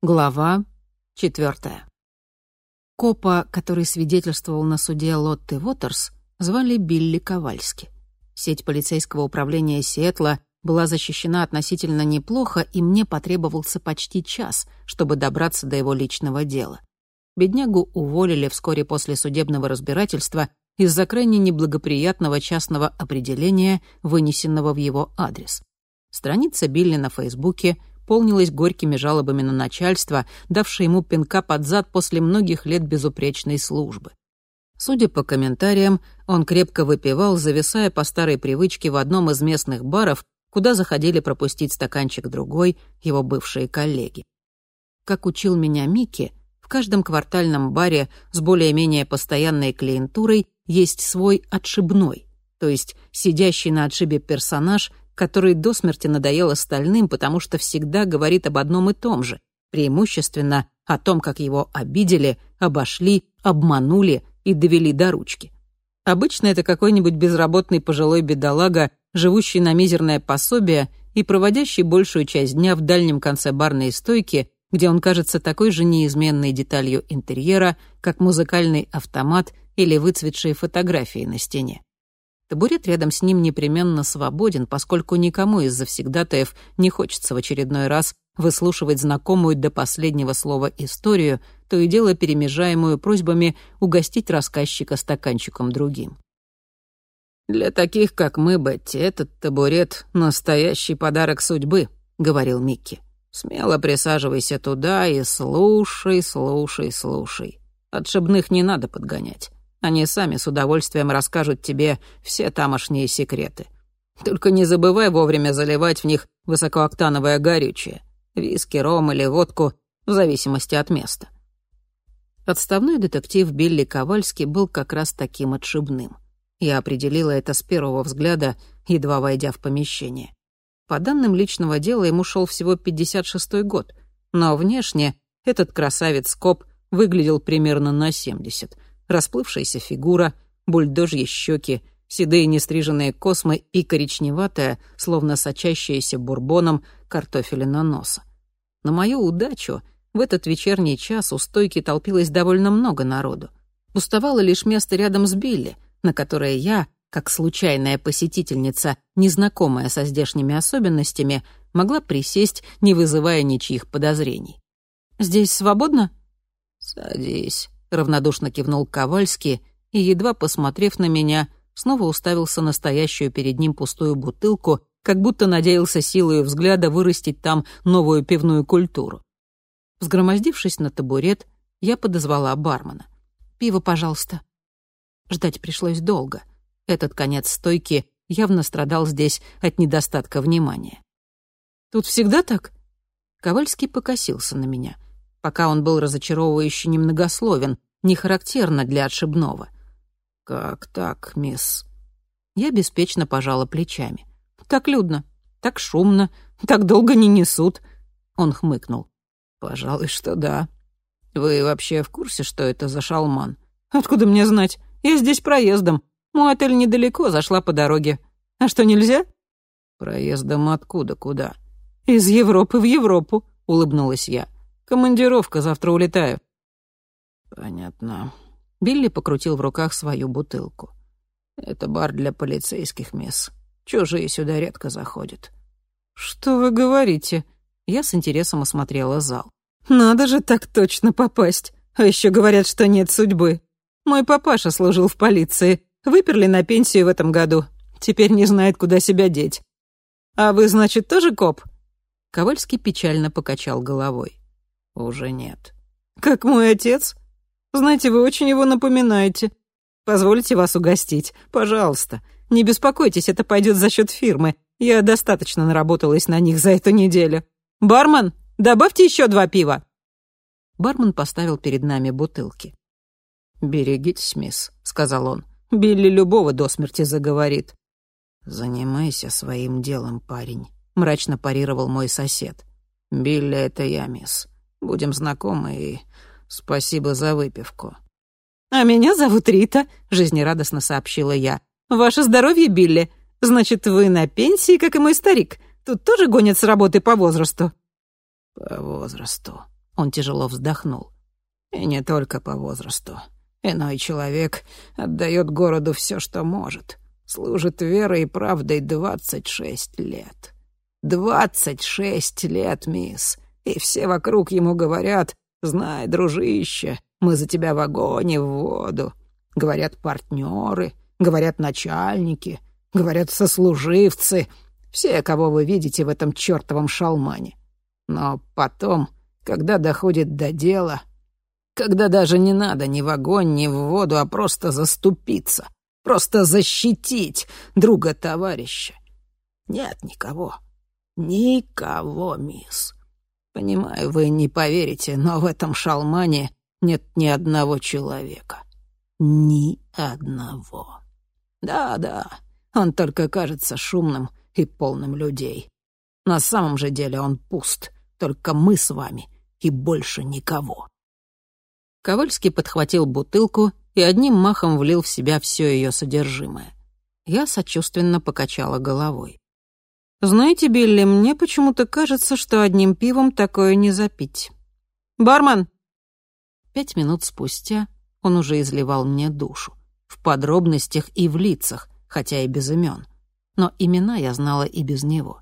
Глава четвертая. Копа, который свидетельствовал на суде Лотты Уотерс, звали Билли Ковальски. Сеть полицейского управления Сиэтла была защищена относительно неплохо, и мне потребовался почти час, чтобы добраться до его личного дела. Беднягу уволили вскоре после судебного разбирательства из-за крайне неблагоприятного частного определения, вынесенного в его адрес. Страница Билли на Фейсбуке — полнилась горькими жалобами на начальство, давшее ему пинка под зад после многих лет безупречной службы. Судя по комментариям, он крепко выпивал, зависая по старой привычке в одном из местных баров, куда заходили пропустить стаканчик другой его бывшие коллеги. Как учил меня Микки, в каждом квартальном баре с более-менее постоянной клиентурой есть свой отшибной, то есть сидящий на отшибе персонаж, который до смерти надоел остальным, потому что всегда говорит об одном и том же, преимущественно о том, как его обидели, обошли, обманули и довели до ручки. Обычно это какой-нибудь безработный пожилой бедолага, живущий на мизерное пособие и проводящий большую часть дня в дальнем конце барной стойки, где он кажется такой же неизменной деталью интерьера, как музыкальный автомат или выцветшие фотографии на стене. Табурет рядом с ним непременно свободен, поскольку никому из завсегдатаев не хочется в очередной раз выслушивать знакомую до последнего слова историю, то и дело перемежаемую просьбами угостить рассказчика стаканчиком другим. «Для таких, как мы, Бетти, этот табурет — настоящий подарок судьбы», — говорил Микки. «Смело присаживайся туда и слушай, слушай, слушай. Отшибных не надо подгонять. Они сами с удовольствием расскажут тебе все тамошние секреты. Только не забывай вовремя заливать в них высокооктановое горючее. Виски, ром или водку, в зависимости от места. Отставной детектив Билли Ковальский был как раз таким отшибным. Я определила это с первого взгляда, едва войдя в помещение. По данным личного дела ему шел всего 56-й год, но внешне этот красавец-коп выглядел примерно на 70 — расплывшаяся фигура, бульдожьи щеки, седые нестриженные космы и коричневатая, словно сочащаяся бурбоном, картофелина носа. На мою удачу в этот вечерний час у стойки толпилось довольно много народу. Уставало лишь место рядом с Билли, на которое я, как случайная посетительница, незнакомая со здешними особенностями, могла присесть, не вызывая ничьих подозрений. «Здесь свободно?» «Садись», — равнодушно кивнул Ковальский и, едва посмотрев на меня, снова уставился на стоящую перед ним пустую бутылку, как будто надеялся силой взгляда вырастить там новую пивную культуру. Взгромоздившись на табурет, я подозвала бармена. «Пиво, пожалуйста». Ждать пришлось долго. Этот конец стойки явно страдал здесь от недостатка внимания. «Тут всегда так?» Ковальский покосился на меня — Пока он был разочаровывающе немногословен, не характерно для отшибного. «Как так, мисс?» Я беспечно пожала плечами. «Так людно, так шумно, так долго не несут». Он хмыкнул. «Пожалуй, что да. Вы вообще в курсе, что это за шалман?» «Откуда мне знать? Я здесь проездом. Мой отель недалеко, зашла по дороге. А что, нельзя?» «Проездом откуда, куда?» «Из Европы в Европу», — улыбнулась я. Командировка, завтра улетаю». «Понятно». Билли покрутил в руках свою бутылку. «Это бар для полицейских, мисс. Чужие сюда редко заходят». «Что вы говорите?» Я с интересом осмотрела зал. «Надо же так точно попасть. А еще говорят, что нет судьбы. Мой папаша служил в полиции. Выперли на пенсию в этом году. Теперь не знает, куда себя деть. А вы, значит, тоже коп?» Ковальский печально покачал головой. «Уже нет». «Как мой отец? Знаете, вы очень его напоминаете. Позвольте вас угостить, пожалуйста. Не беспокойтесь, это пойдет за счет фирмы. Я достаточно наработалась на них за эту неделю. Бармен, добавьте еще два пива». Бармен поставил перед нами бутылки. «Берегитесь, мисс», — сказал он. «Билли любого до смерти заговорит». «Занимайся своим делом, парень», — мрачно парировал мой сосед. «Билли — это я, мисс. Будем знакомы и спасибо за выпивку». «А меня зовут Рита», — жизнерадостно сообщила я. «Ваше здоровье, Билли. Значит, вы на пенсии, как и мой старик. Тут тоже гонят с работы по возрасту». «По возрасту», — Он тяжело вздохнул. «И не только по возрасту. Иной человек отдает городу все, что может. Служит верой и правдой двадцать шесть лет. Двадцать шесть лет, мисс. И все вокруг ему говорят, «Знай, дружище, мы за тебя в огонь и в воду». Говорят партнеры, говорят начальники, говорят сослуживцы, все, кого вы видите в этом чертовом шалмане. Но потом, когда доходит до дела, когда даже не надо ни в огонь, ни в воду, а просто заступиться, просто защитить друга-товарища. Нет никого. Никого, мисс. Понимаю, вы не поверите, но в этом шалмане нет ни одного человека. Ни одного. Да-да, он только кажется шумным и полным людей. На самом же деле он пуст, только мы с вами и больше никого. Ковальский подхватил бутылку и одним махом влил в себя все ее содержимое. Я сочувственно покачала головой. «Знаете, Билли, мне почему-то кажется, что одним пивом такое не запить. Бармен!» Пять минут спустя он уже изливал мне душу. В подробностях и в лицах, хотя и без имен. Но имена я знала и без него.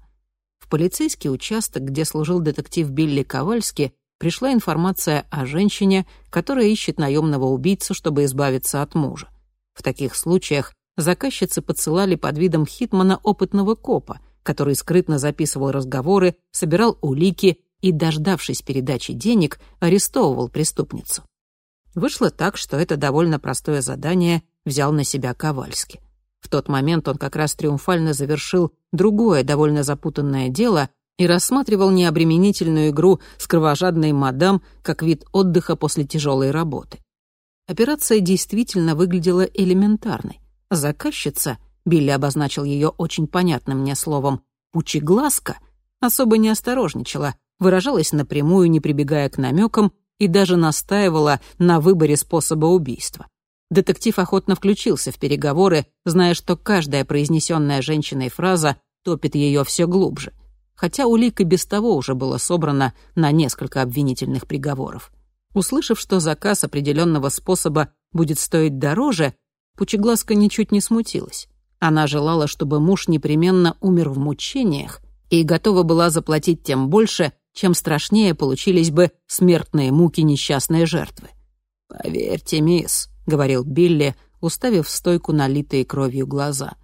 В полицейский участок, где служил детектив Билли Ковальский, пришла информация о женщине, которая ищет наемного убийцу, чтобы избавиться от мужа. В таких случаях заказчицы подсылали под видом хитмана опытного копа, который скрытно записывал разговоры, собирал улики и, дождавшись передачи денег, арестовывал преступницу. Вышло так, что это довольно простое задание взял на себя Ковальский. В тот момент он как раз триумфально завершил другое довольно запутанное дело и рассматривал необременительную игру с кровожадной мадам как вид отдыха после тяжелой работы. Операция действительно выглядела элементарной. Заказчица Билли обозначил ее очень понятным мне словом «пучеглазка», особо не осторожничала, выражалась напрямую, не прибегая к намекам, и даже настаивала на выборе способа убийства. Детектив охотно включился в переговоры, зная, что каждая произнесенная женщиной фраза топит ее все глубже. Хотя улик и без того уже было собрано на несколько обвинительных приговоров. Услышав, что заказ определенного способа будет стоить дороже, Пучеглазка ничуть не смутилась. Она желала, чтобы муж непременно умер в мучениях и готова была заплатить тем больше, чем страшнее получились бы смертные муки несчастной жертвы. «Поверьте, мисс», — говорил Билли, уставив в стойку налитые кровью глаза.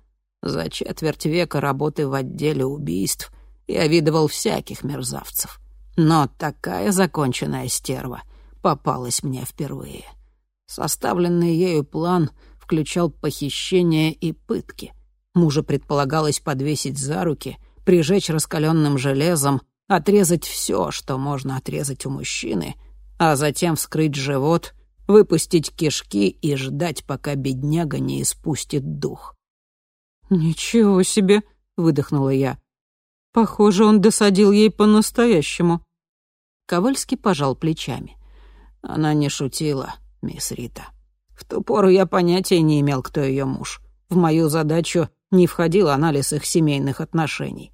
«За четверть века работы в отделе убийств я видывал всяких мерзавцев. Но такая законченная стерва попалась мне впервые. Составленный ею план — включал похищение и пытки. Мужа предполагалось подвесить за руки, прижечь раскаленным железом, отрезать все, что можно отрезать у мужчины, а затем вскрыть живот, выпустить кишки и ждать, пока бедняга не испустит дух. «Ничего себе!» — выдохнула я. «Похоже, он досадил ей по-настоящему». Ковальский пожал плечами. Она не шутила, мисс Рита. В ту пору я понятия не имел, кто ее муж. В мою задачу не входил анализ их семейных отношений.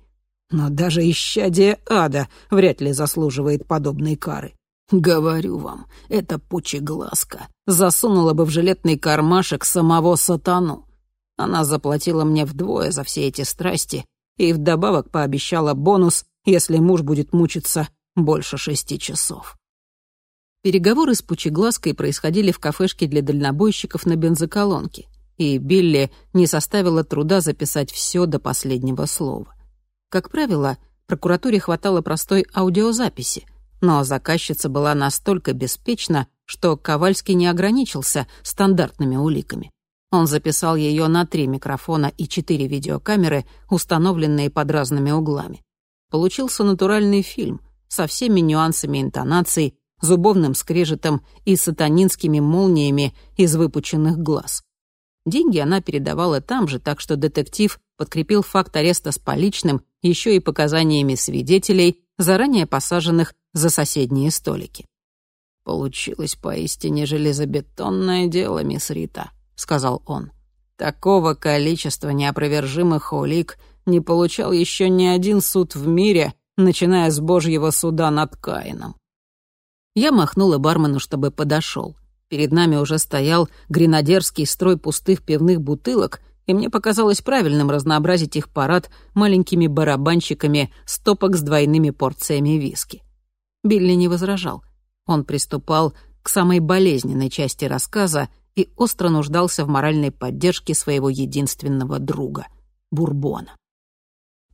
Но даже исчадие ада вряд ли заслуживает подобной кары. Говорю вам, эта пучеглазка засунула бы в жилетный кармашек самого сатану. Она заплатила мне вдвое за все эти страсти и вдобавок пообещала бонус, если муж будет мучиться больше шести часов. Переговоры с Пучеглазкой происходили в кафешке для дальнобойщиков на бензоколонке, и Билли не составило труда записать все до последнего слова. Как правило, прокуратуре хватало простой аудиозаписи, но заказчица была настолько беспечна, что Ковальский не ограничился стандартными уликами. Он записал ее на три микрофона и четыре видеокамеры, установленные под разными углами. Получился натуральный фильм со всеми нюансами интонаций зубовным скрежетом и сатанинскими молниями из выпученных глаз. Деньги она передавала там же, так что детектив подкрепил факт ареста с поличным еще и показаниями свидетелей, заранее посаженных за соседние столики. «Получилось поистине железобетонное дело, мисс Рита», — сказал он. «Такого количества неопровержимых улик не получал еще ни один суд в мире, начиная с Божьего суда над Каином. Я махнула бармену, чтобы подошел. Перед нами уже стоял гренадерский строй пустых пивных бутылок, и мне показалось правильным разнообразить их парад маленькими барабанщиками стопок с двойными порциями виски. Билли не возражал. Он приступал к самой болезненной части рассказа и остро нуждался в моральной поддержке своего единственного друга — Бурбона.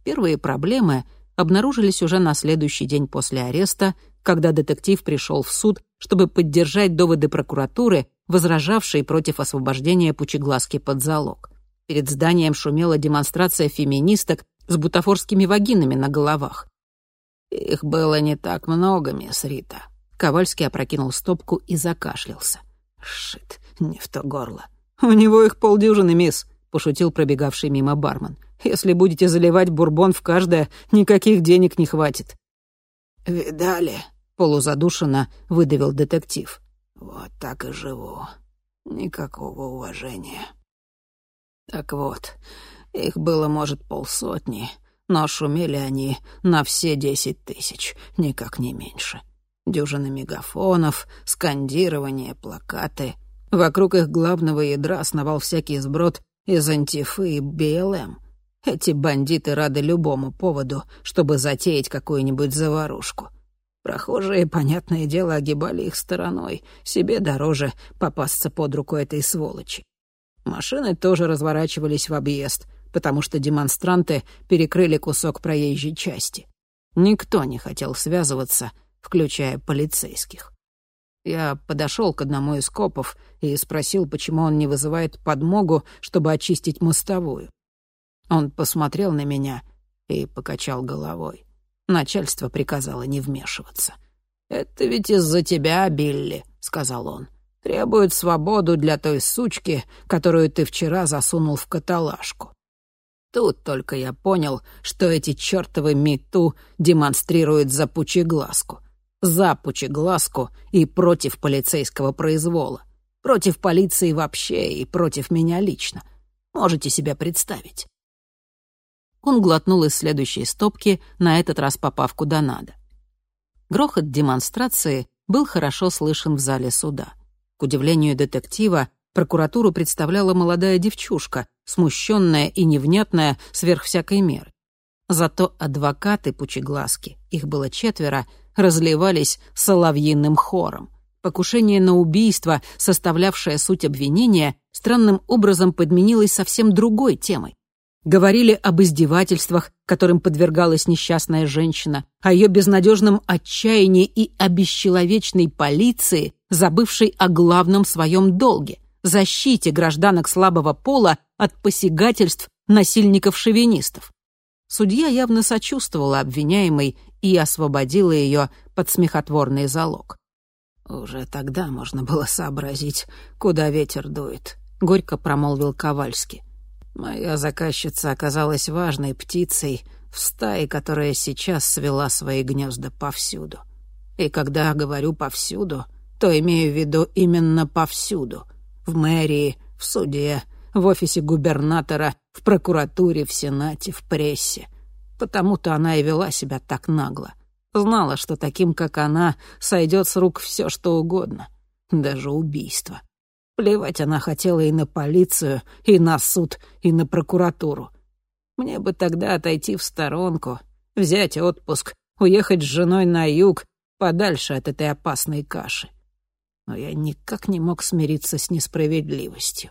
Первые проблемы обнаружились уже на следующий день после ареста, когда детектив пришел в суд, чтобы поддержать доводы прокуратуры, возражавшей против освобождения Пучеглазки под залог. Перед зданием шумела демонстрация феминисток с бутафорскими вагинами на головах. «Их было не так много, мисс Рита». Ковальский опрокинул стопку и закашлялся. «Шит, не в то горло». «У него их полдюжины, мисс», — пошутил пробегавший мимо бармен. «Если будете заливать бурбон в каждое, никаких денег не хватит». «Видали?» — полузадушенно выдавил детектив. «Вот так и живу. Никакого уважения». Так вот, их было, может, полсотни, но шумели они на все десять тысяч, никак не меньше. Дюжины мегафонов, скандирование, плакаты. Вокруг их главного ядра сновал всякий сброд из антифы и БЛМ. Эти бандиты рады любому поводу, чтобы затеять какую-нибудь заварушку. Прохожие, понятное дело, огибали их стороной. Себе дороже попасться под руку этой сволочи. Машины тоже разворачивались в объезд, потому что демонстранты перекрыли кусок проезжей части. Никто не хотел связываться, включая полицейских. Я подошел к одному из копов и спросил, почему он не вызывает подмогу, чтобы очистить мостовую. Он посмотрел на меня и покачал головой. Начальство приказало не вмешиваться. «Это ведь из-за тебя, Билли», — сказал он. Требует свободу для той сучки, которую ты вчера засунул в каталажку. Тут только я понял, что эти чертовы мету демонстрируют за пучеглазку. За пучеглазку и против полицейского произвола. Против полиции вообще и против меня лично. Можете себе представить. Он глотнул из следующей стопки, на этот раз попав куда надо. Грохот демонстрации был хорошо слышен в зале суда. К удивлению детектива, прокуратуру представляла молодая девчушка, смущенная и невнятная сверх всякой меры. Зато адвокаты Пучеглазки, их было четверо, разливались соловьиным хором. Покушение на убийство, составлявшее суть обвинения, странным образом подменилось совсем другой темой говорили об издевательствах, которым подвергалась несчастная женщина, о ее безнадежном отчаянии и о бесчеловечной полиции, забывшей о главном своем долге — защите гражданок слабого пола от посягательств насильников-шовинистов. Судья явно сочувствовала обвиняемой и освободила ее под смехотворный залог. «Уже тогда можно было сообразить, куда ветер дует», — горько промолвил Ковальский. Моя заказчица оказалась важной птицей в стае, которая сейчас свела свои гнезда повсюду. И когда говорю «повсюду», то имею в виду именно повсюду. В мэрии, в суде, в офисе губернатора, в прокуратуре, в сенате, в прессе. Потому-то она и вела себя так нагло. Знала, что таким, как она, сойдет с рук все, что угодно. Даже убийство. Плевать она хотела и на полицию, и на суд, и на прокуратуру. Мне бы тогда отойти в сторонку, взять отпуск, уехать с женой на юг, подальше от этой опасной каши. Но я никак не мог смириться с несправедливостью.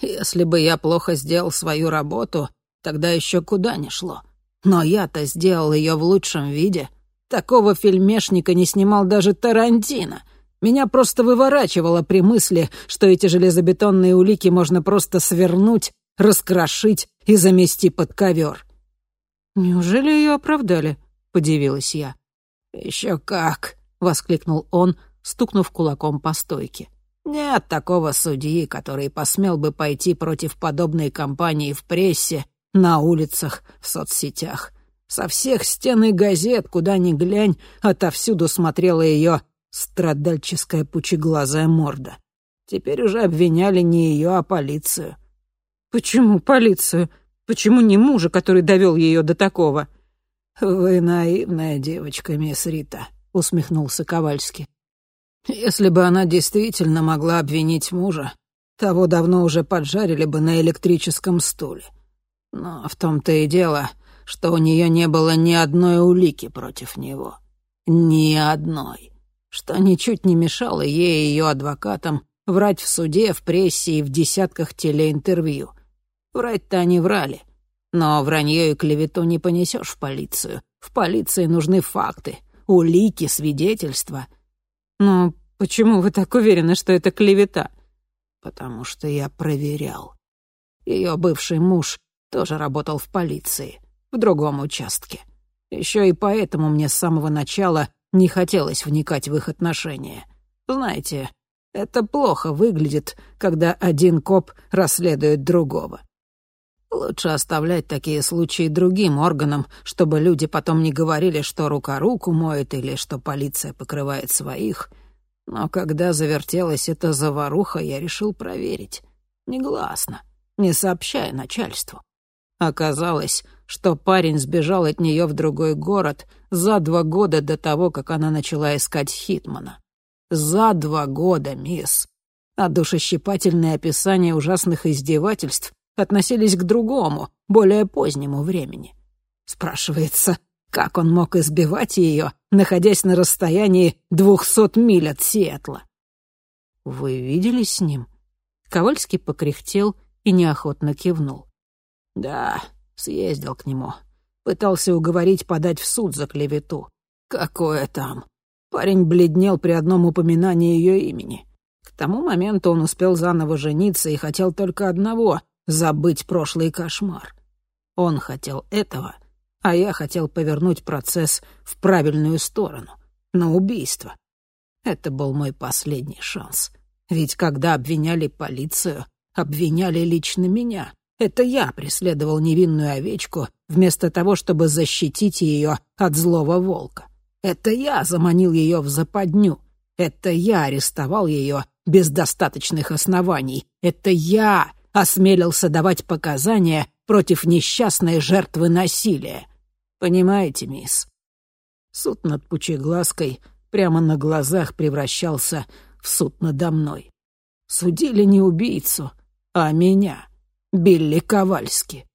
Если бы я плохо сделал свою работу, тогда еще куда ни шло. Но я-то сделал ее в лучшем виде. Такого фильмешника не снимал даже Тарантино — меня просто выворачивало при мысли, что эти железобетонные улики можно просто свернуть, раскрошить и замести под ковер. «Неужели ее оправдали?» — подивилась я. «Еще как!» — воскликнул он, стукнув кулаком по стойке. «Нет такого судьи, который посмел бы пойти против подобной кампании в прессе, на улицах, в соцсетях. Со всех стен и газет, куда ни глянь, отовсюду смотрела ее Страдальческая пучеглазая морда. Теперь уже обвиняли не ее, а полицию. «Почему полицию? Почему не мужа, который довел ее до такого?» «Вы наивная девочка, мисс Рита», — усмехнулся Ковальский. «Если бы она действительно могла обвинить мужа, того давно уже поджарили бы на электрическом стуле. Но в том-то и дело, что у нее не было ни одной улики против него. Ни одной. Что ничуть не мешало ей и ее адвокатам врать в суде, в прессе и в десятках телеинтервью. Врать-то они врали. Но вранье и клевету не понесешь в полицию. В полиции нужны факты, улики, свидетельства. Но почему вы так уверены, что это клевета? Потому что я проверял. Ее бывший муж тоже работал в полиции, в другом участке. Еще и поэтому мне с самого начала не хотелось вникать в их отношения. Знаете, это плохо выглядит, когда один коп расследует другого. Лучше оставлять такие случаи другим органам, чтобы люди потом не говорили, что рука руку моет или что полиция покрывает своих. Но когда завертелась эта заваруха, я решил проверить. Негласно, не сообщая начальству. Оказалось, что парень сбежал от нее в другой город за два года до того, как она начала искать Хитмана. За два года, мисс. А душещипательные описания ужасных издевательств относились к другому, более позднему времени. Спрашивается, как он мог избивать ее, находясь на расстоянии двухсот миль от Сиэтла? «Вы виделись с ним?» Ковальский покряхтел и неохотно кивнул. «Да, съездил к нему. Пытался уговорить подать в суд за клевету. Какое там? Парень бледнел при одном упоминании ее имени. К тому моменту он успел заново жениться и хотел только одного забыть прошлый кошмар. Он хотел этого, а я хотел повернуть процесс в правильную сторону, на убийство. Это был мой последний шанс. Ведь когда обвиняли полицию, обвиняли лично меня. Это я преследовал невинную овечку, вместо того, чтобы защитить ее от злого волка. Это я заманил ее в западню. Это я арестовал ее без достаточных оснований. Это я осмелился давать показания против несчастной жертвы насилия. Понимаете, мисс? Суд над Пучеглазкой прямо на глазах превращался в суд надо мной. Судили не убийцу, а меня, Билли Ковальски.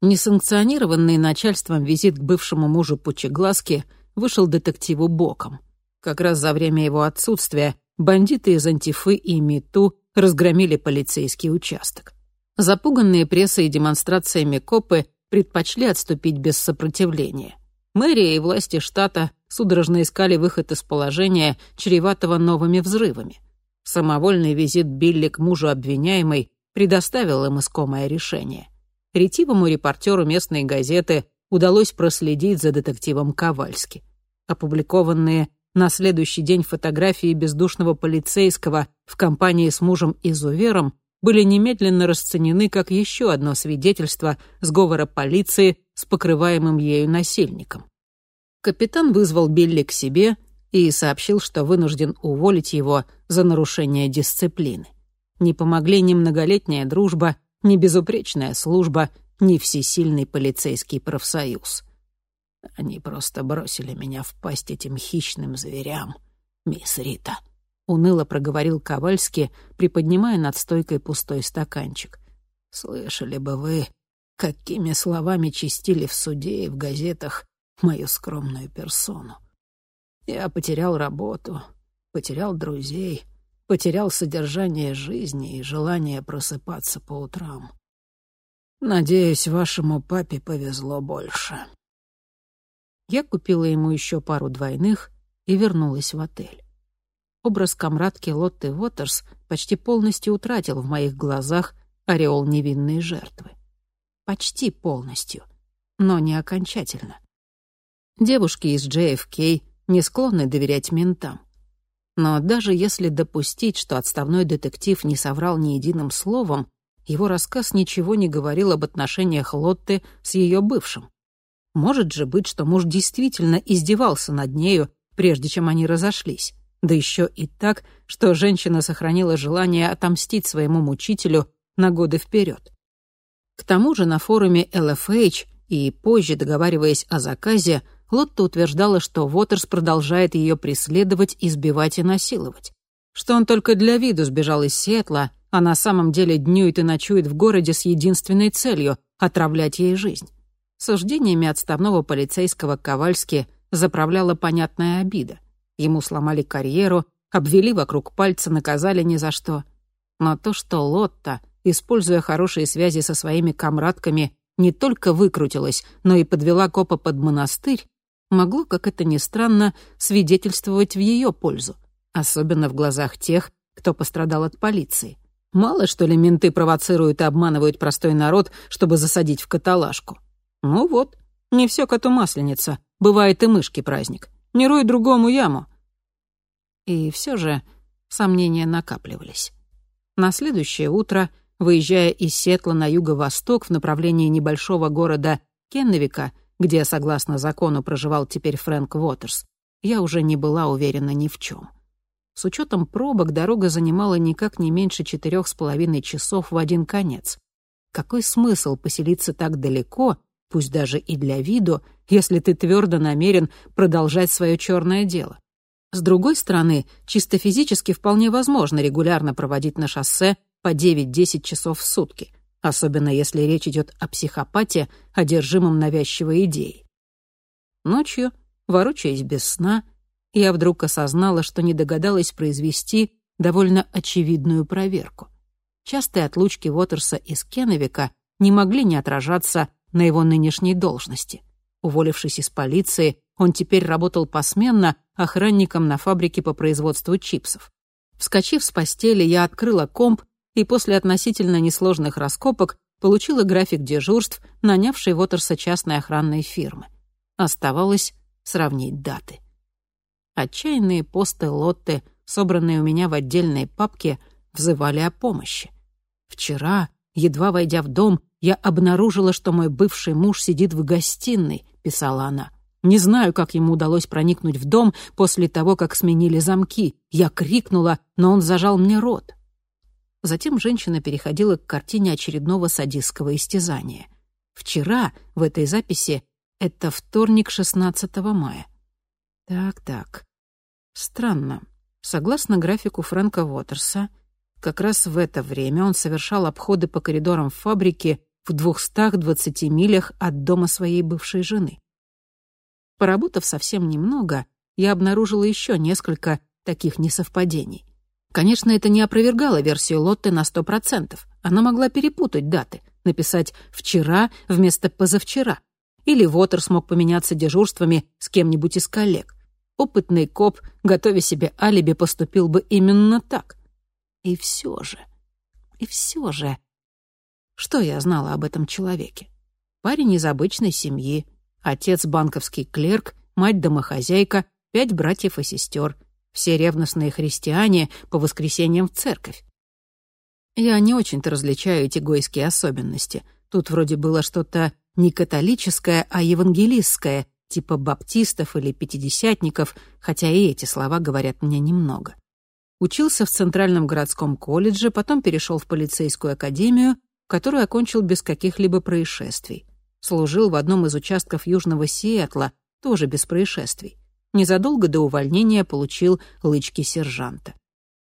Несанкционированный начальством визит к бывшему мужу Пучеглазки вышел детективу боком. Как раз за время его отсутствия бандиты из Антифы и МИТУ разгромили полицейский участок. Запуганные прессой и демонстрациями копы предпочли отступить без сопротивления. Мэрия и власти штата судорожно искали выход из положения, чреватого новыми взрывами. Самовольный визит Билли к мужу обвиняемой предоставил им искомое решение. Ретивому репортеру местной газеты удалось проследить за детективом Ковальски. Опубликованные на следующий день фотографии бездушного полицейского в компании с мужем-изувером были немедленно расценены как еще одно свидетельство сговора полиции с покрываемым ею насильником. Капитан вызвал Билли к себе и сообщил, что вынужден уволить его за нарушение дисциплины. Не помогли ни многолетняя дружба, ни безупречная служба, ни всесильный полицейский профсоюз. Они просто бросили меня в пасть этим хищным зверям, мисс Рита. Уныло проговорил Ковальский, приподнимая над стойкой пустой стаканчик. Слышали бы вы, какими словами чистили в суде и в газетах мою скромную персону. Я потерял работу, потерял друзей, потерял содержание жизни и желание просыпаться по утрам. Надеюсь, вашему папе повезло больше. Я купила ему еще пару двойных и вернулась в отель. Образ комрадки Лотты Уотерс почти полностью утратил в моих глазах ореол невинной жертвы. Почти полностью, но не окончательно. Девушки из JFK не склонны доверять ментам. Но даже если допустить, что отставной детектив не соврал ни единым словом, его рассказ ничего не говорил об отношениях Лотты с ее бывшим. Может же быть, что муж действительно издевался над нею, прежде чем они разошлись. Да еще и так, что женщина сохранила желание отомстить своему мучителю на годы вперед. К тому же на форуме LFH и позже, договариваясь о заказе, Лотта утверждала, что Уотерс продолжает ее преследовать, избивать и насиловать. Что он только для виду сбежал из Сиэтла, а на самом деле днюет и ночует в городе с единственной целью — отравлять ей жизнь. Суждениями отставного полицейского Ковальски заправляла понятная обида. Ему сломали карьеру, обвели вокруг пальца, наказали ни за что. Но то, что Лотта, используя хорошие связи со своими комрадками, не только выкрутилась, но и подвела копа под монастырь, могло, как это ни странно, свидетельствовать в ее пользу, особенно в глазах тех, кто пострадал от полиции. Мало, что ли, менты провоцируют и обманывают простой народ, чтобы засадить в каталажку. Ну вот, не все коту масленица, бывает и мышки праздник. Не рой другому яму. И все же сомнения накапливались. На следующее утро, выезжая из Сетла на юго-восток в направлении небольшого города Кенневика, где, согласно закону, проживал теперь Фрэнк Уотерс, я уже не была уверена ни в чем. С учетом пробок дорога занимала никак не меньше четырех с половиной часов в один конец. Какой смысл поселиться так далеко, пусть даже и для виду, если ты твердо намерен продолжать свое черное дело? С другой стороны, чисто физически вполне возможно регулярно проводить на шоссе по 9-10 часов в сутки, особенно если речь идет о психопате, одержимом навязчивой идеей. Ночью, ворочаясь без сна, я вдруг осознала, что не догадалась произвести довольно очевидную проверку. Частые отлучки Уотерса из Кенневика не могли не отражаться на его нынешней должности. Уволившись из полиции, он теперь работал посменно охранником на фабрике по производству чипсов. Вскочив с постели, я открыла комп и после относительно несложных раскопок получила график дежурств, нанявшей Уотерса частной охранной фирмы. Оставалось сравнить даты. Отчаянные посты Лотты, собранные у меня в отдельной папке, взывали о помощи. Вчера, едва войдя в дом, я обнаружила, что мой бывший муж сидит в гостиной, писала она. Не знаю, как ему удалось проникнуть в дом после того, как сменили замки. Я крикнула, но он зажал мне рот. Затем женщина переходила к картине очередного садистского истязания. Вчера, в этой записи, это вторник 16 мая. Так-так. Странно. Согласно графику Фрэнка Уотерса, как раз в это время он совершал обходы по коридорам фабрики в 220 милях от дома своей бывшей жены. Поработав совсем немного, я обнаружила еще несколько таких несовпадений. Конечно, это не опровергало версию Лотты на сто процентов. Она могла перепутать даты, написать «вчера» вместо «позавчера». Или Вотер смог поменяться дежурствами с кем-нибудь из коллег. Опытный коп, готовя себе алиби, поступил бы именно так. И все же, и все же... Что я знала об этом человеке? Парень из обычной семьи, Отец — банковский клерк, мать — домохозяйка, пять братьев и сестер. Все ревностные христиане по воскресеньям в церковь. Я не очень-то различаю эти гойские особенности. Тут вроде было что-то не католическое, а евангелистское, типа баптистов или пятидесятников, хотя и эти слова говорят мне немного. Учился в Центральном городском колледже, потом перешел в полицейскую академию, которую окончил без каких-либо происшествий. Служил в одном из участков Южного Сиэтла, тоже без происшествий. Незадолго до увольнения получил лычки сержанта.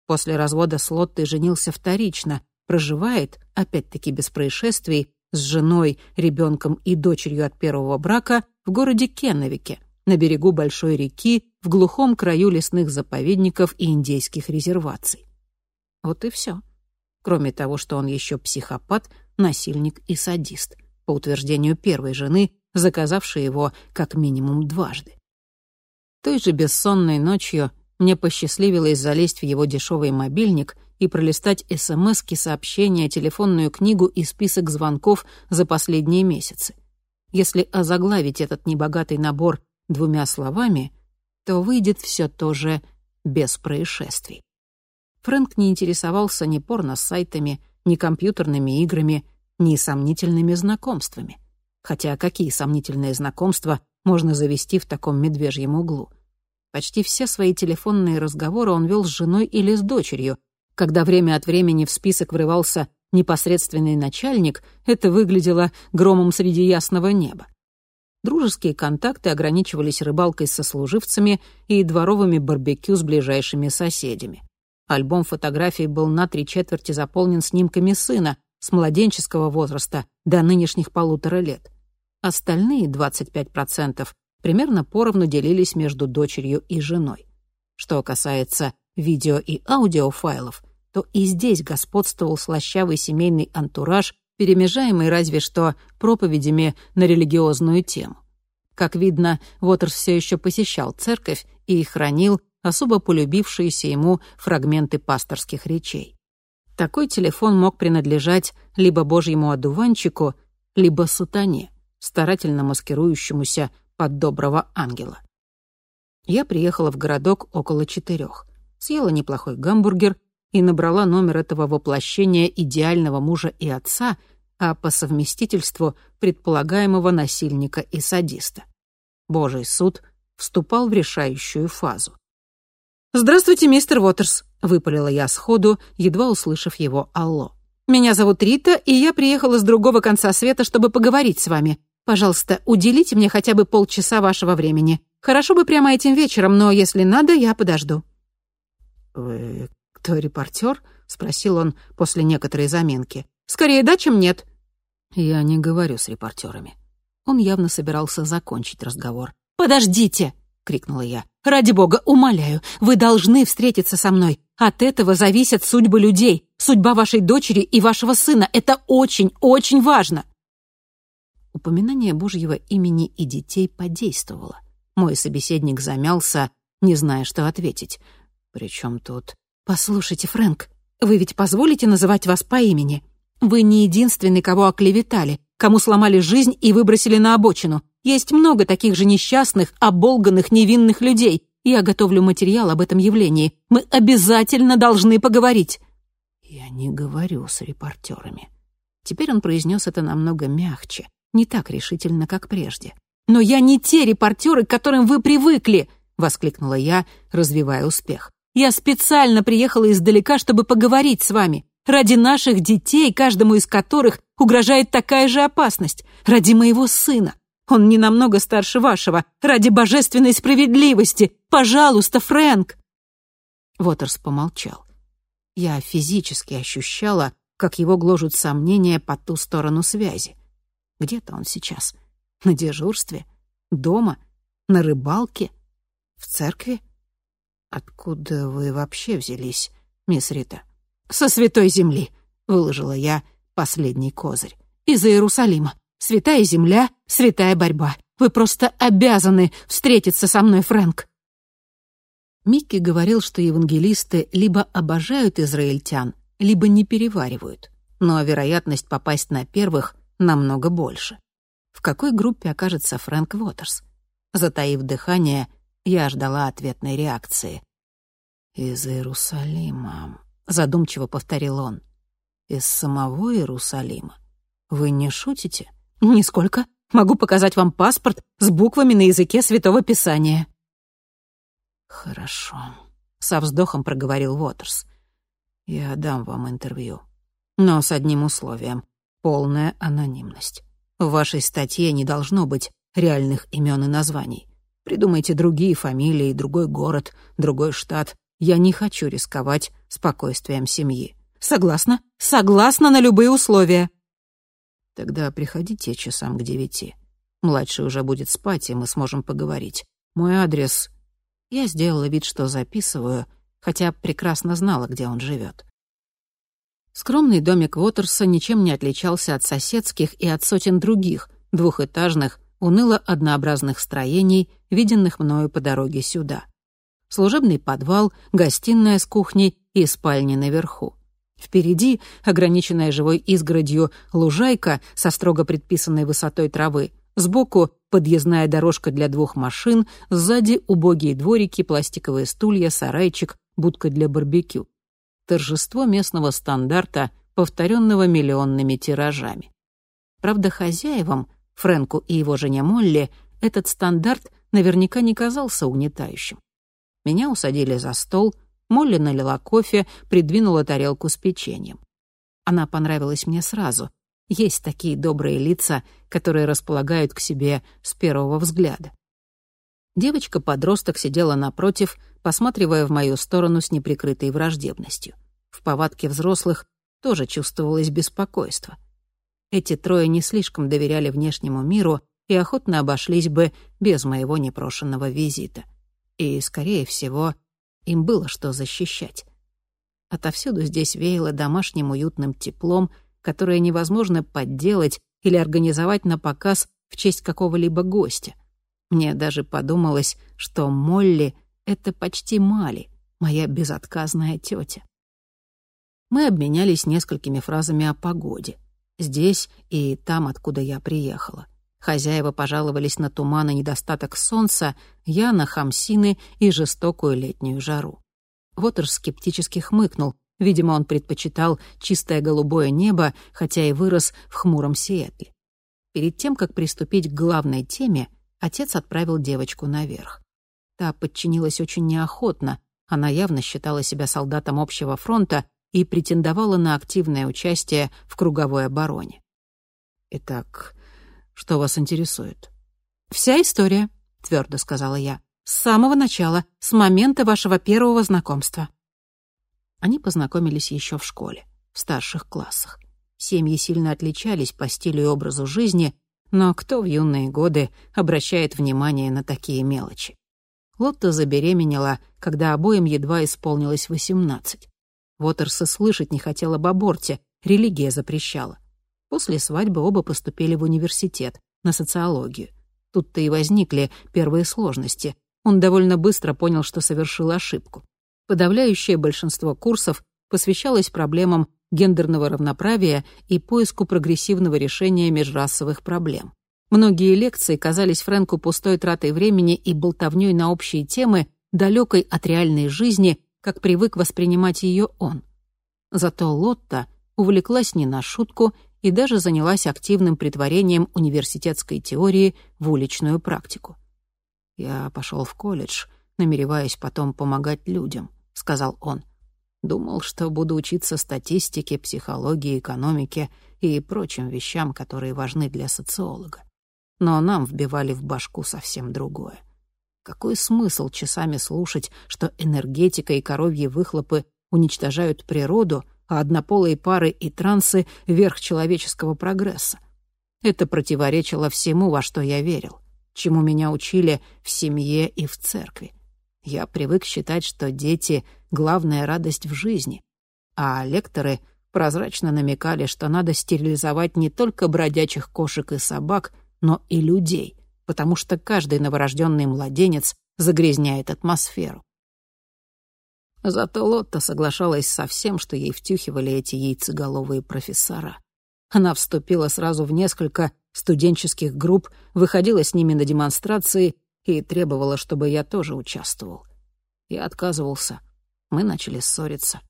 После развода с Лоттой женился вторично, проживает, опять-таки без происшествий, с женой, ребенком и дочерью от первого брака в городе Кенневике, на берегу большой реки, в глухом краю лесных заповедников и индейских резерваций. Вот и все. Кроме того, что он еще психопат, насильник и садист — по утверждению первой жены, заказавшей его как минимум дважды. Той же бессонной ночью мне посчастливилось залезть в его дешевый мобильник и пролистать СМСки, сообщения, телефонную книгу и список звонков за последние месяцы. Если озаглавить этот небогатый набор двумя словами, то выйдет все то же без происшествий. Фрэнк не интересовался ни порно-сайтами, ни компьютерными играми, ни сомнительными знакомствами. Хотя какие сомнительные знакомства можно завести в таком медвежьем углу? Почти все свои телефонные разговоры он вел с женой или с дочерью. Когда время от времени в список врывался непосредственный начальник, это выглядело громом среди ясного неба. Дружеские контакты ограничивались рыбалкой со служивцами и дворовыми барбекю с ближайшими соседями. Альбом фотографий был на три четверти заполнен снимками сына с младенческого возраста до нынешних полутора лет. Остальные 25% примерно поровну делились между дочерью и женой. Что касается видео и аудиофайлов, то и здесь господствовал слащавый семейный антураж, перемежаемый разве что проповедями на религиозную тему. Как видно, Уотерс все еще посещал церковь и хранил особо полюбившиеся ему фрагменты пасторских речей. Такой телефон мог принадлежать либо божьему одуванчику, либо сатане, старательно маскирующемуся под доброго ангела. Я приехала в городок около четырех, съела неплохой гамбургер и набрала номер этого воплощения идеального мужа и отца, а по совместительству предполагаемого насильника и садиста. Божий суд вступал в решающую фазу. «Здравствуйте, мистер Уотерс», — выпалила я сходу, едва услышав его «Алло». «Меня зовут Рита, и я приехала с другого конца света, чтобы поговорить с вами. Пожалуйста, уделите мне хотя бы полчаса вашего времени. Хорошо бы прямо этим вечером, но если надо, я подожду». «Вы кто, репортер?» — спросил он после некоторой заминки. «Скорее да, чем нет». «Я не говорю с репортерами». Он явно собирался закончить разговор. «Подождите!» — крикнула я. «Ради бога, умоляю, вы должны встретиться со мной. От этого зависят судьбы людей, судьба вашей дочери и вашего сына. Это очень, очень важно!» Упоминание Божьего имени и детей подействовало. Мой собеседник замялся, не зная, что ответить. «Причем тут...» «Послушайте, Фрэнк, вы ведь позволите называть вас по имени? Вы не единственный, кого оклеветали, кому сломали жизнь и выбросили на обочину. Есть много таких же несчастных, оболганных, невинных людей. Я готовлю материал об этом явлении. Мы обязательно должны поговорить». «Я не говорю с репортерами». Теперь он произнес это намного мягче, не так решительно, как прежде. «Но я не те репортеры, к которым вы привыкли!» — воскликнула я, развивая успех. «Я специально приехала издалека, чтобы поговорить с вами. Ради наших детей, каждому из которых угрожает такая же опасность. Ради моего сына. Он не намного старше вашего. Ради божественной справедливости. Пожалуйста, Фрэнк!» Вотерс помолчал. Я физически ощущала, как его гложут сомнения по ту сторону связи. Где-то он сейчас. На дежурстве? Дома? На рыбалке? В церкви? Откуда вы вообще взялись, мисс Рита? Со святой земли, выложила я последний козырь. Из Иерусалима. Святая земля, святая борьба. Вы просто обязаны встретиться со мной, Фрэнк. Микки говорил, что евангелисты либо обожают израильтян, либо не переваривают. Но вероятность попасть на первых намного больше. В какой группе окажется Фрэнк Уотерс? Затаив дыхание, я ждала ответной реакции. «Из Иерусалима», — задумчиво повторил он. «Из самого Иерусалима? Вы не шутите?» «Нисколько. Могу показать вам паспорт с буквами на языке Святого Писания». «Хорошо», — со вздохом проговорил Уотерс. «Я дам вам интервью, но с одним условием полная анонимность. В вашей статье не должно быть реальных имен и названий. Придумайте другие фамилии, другой город, другой штат. Я не хочу рисковать спокойствием семьи. Согласна? Согласна на любые условия. Тогда приходите часам к девяти. Младший уже будет спать, и мы сможем поговорить. Мой адрес... Я сделала вид, что записываю, хотя прекрасно знала, где он живет. Скромный домик Уотерса ничем не отличался от соседских и от сотен других, двухэтажных, уныло-однообразных строений, виденных мною по дороге сюда. Служебный подвал, гостиная с кухней и спальня наверху. Впереди, ограниченная живой изгородью, лужайка со строго предписанной высотой травы, сбоку подъездная дорожка для двух машин, сзади убогие дворики, пластиковые стулья, сарайчик, будка для барбекю торжество местного стандарта, повторенного миллионными тиражами. Правда, хозяевам, Фрэнку и его жене Молли, этот стандарт наверняка не казался угнетающим. Меня усадили за стол, Молли налила кофе, придвинула тарелку с печеньем. Она понравилась мне сразу. Есть такие добрые лица, которые располагают к себе с первого взгляда. Девочка-подросток сидела напротив, посматривая в мою сторону с неприкрытой враждебностью. В повадке взрослых тоже чувствовалось беспокойство. Эти трое не слишком доверяли внешнему миру и охотно обошлись бы без моего непрошенного визита. И, скорее всего, им было что защищать. Отовсюду здесь веяло домашним уютным теплом, которое невозможно подделать или организовать на показ в честь какого-либо гостя — мне даже подумалось, что Молли — это почти Мали, моя безотказная тетя. Мы обменялись несколькими фразами о погоде. Здесь и там, откуда я приехала. Хозяева пожаловались на туман и недостаток солнца, я на хамсины и жестокую летнюю жару. Вотерс скептически хмыкнул. Видимо, он предпочитал чистое голубое небо, хотя и вырос в хмуром Сиэтле. Перед тем, как приступить к главной теме, отец отправил девочку наверх. Та подчинилась очень неохотно, она явно считала себя солдатом общего фронта и претендовала на активное участие в круговой обороне. «Итак, что вас интересует?» «Вся история», — твердо сказала я. «С самого начала, с момента вашего первого знакомства». Они познакомились еще в школе, в старших классах. Семьи сильно отличались по стилю и образу жизни, но кто в юные годы обращает внимание на такие мелочи? Лотта забеременела, когда обоим едва исполнилось восемнадцать. Вотерс и слышать не хотел об аборте, религия запрещала. После свадьбы оба поступили в университет, на социологию. Тут-то и возникли первые сложности. Он довольно быстро понял, что совершил ошибку. Подавляющее большинство курсов посвящалось проблемам гендерного равноправия и поиску прогрессивного решения межрасовых проблем. Многие лекции казались Фрэнку пустой тратой времени и болтовнёй на общие темы, далекой от реальной жизни, как привык воспринимать ее он. Зато Лотта увлеклась не на шутку и даже занялась активным притворением университетской теории в уличную практику. «Я пошел в колледж, намереваясь потом помогать людям», — сказал он. Думал, что буду учиться статистике, психологии, экономике и прочим вещам, которые важны для социолога. Но нам вбивали в башку совсем другое. Какой смысл часами слушать, что энергетика и коровьи выхлопы уничтожают природу, а однополые пары и трансы — верх человеческого прогресса? Это противоречило всему, во что я верил, чему меня учили в семье и в церкви. Я привык считать, что дети — главная радость в жизни, а лекторы прозрачно намекали, что надо стерилизовать не только бродячих кошек и собак, но и людей, потому что каждый новорожденный младенец загрязняет атмосферу. Зато Лотта соглашалась со всем, что ей втюхивали эти яйцеголовые профессора. Она вступила сразу в несколько студенческих групп, выходила с ними на демонстрации и требовала, чтобы я тоже участвовал. Я отказывался. Мы начали ссориться.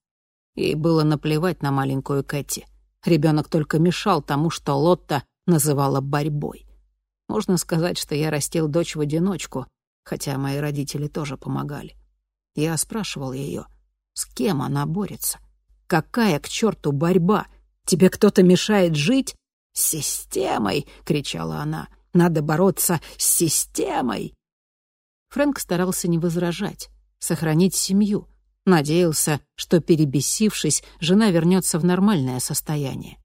Ей было наплевать на маленькую Кэти. Ребенок только мешал тому, что Лотта называла борьбой. Можно сказать, что я растил дочь в одиночку, хотя мои родители тоже помогали. Я спрашивал ее, с кем она борется? Какая к черту борьба? Тебе кто-то мешает жить? «С системой!» — кричала она. «Надо бороться с системой!» Фрэнк старался не возражать, сохранить семью. Надеялся, что, перебесившись, жена вернется в нормальное состояние.